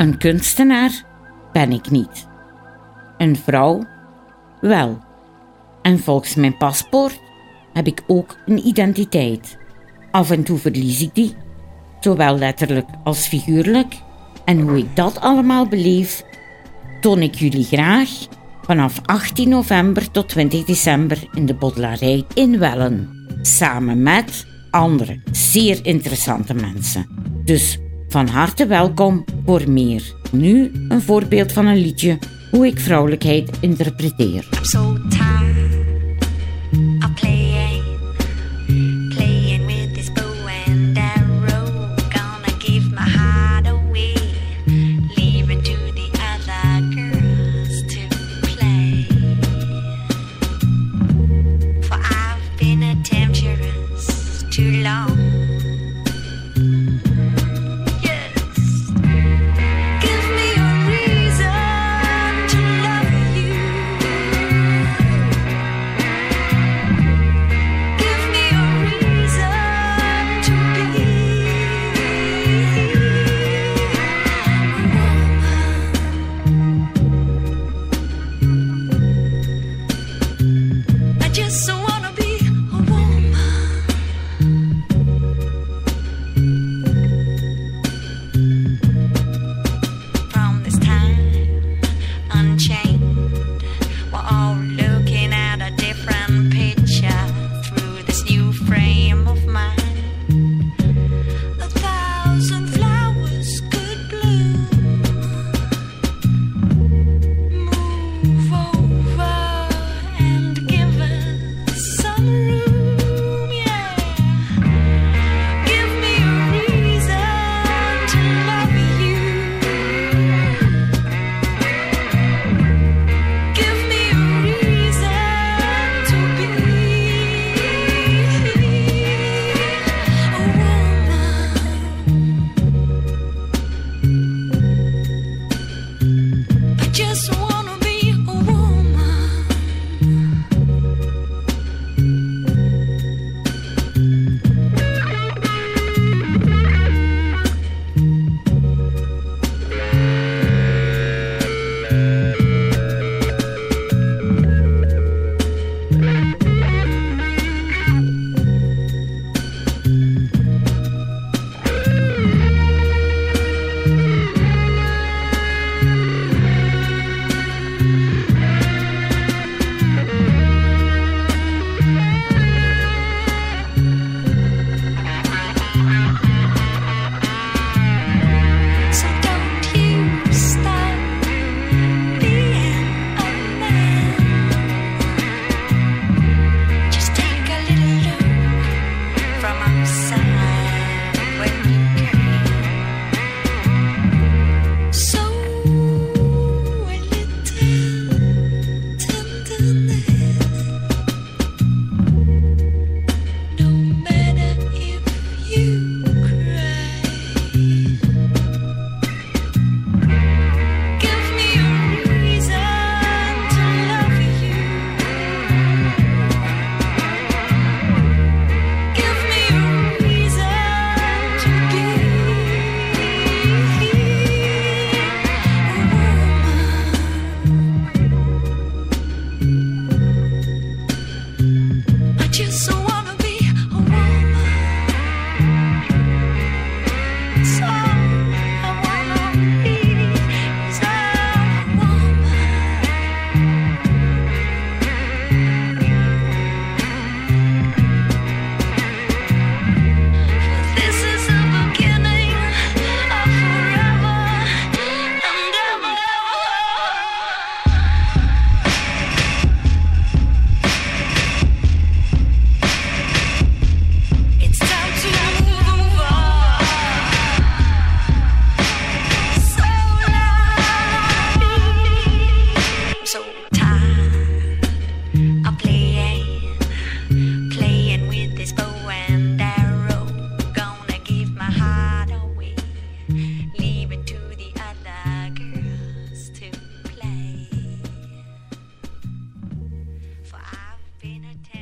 Een kunstenaar ben ik niet. Een vrouw wel. En volgens mijn paspoort heb ik ook een identiteit. Af en toe verlies ik die, zowel letterlijk als figuurlijk. En hoe ik dat allemaal beleef, toon ik jullie graag vanaf 18 november tot 20 december in de Boddelarij in Wellen. Samen met andere zeer interessante mensen. Dus van harte welkom Nu een voorbeeld van een liedje hoe ik vrouwelijkheid interpreteer. been a ten.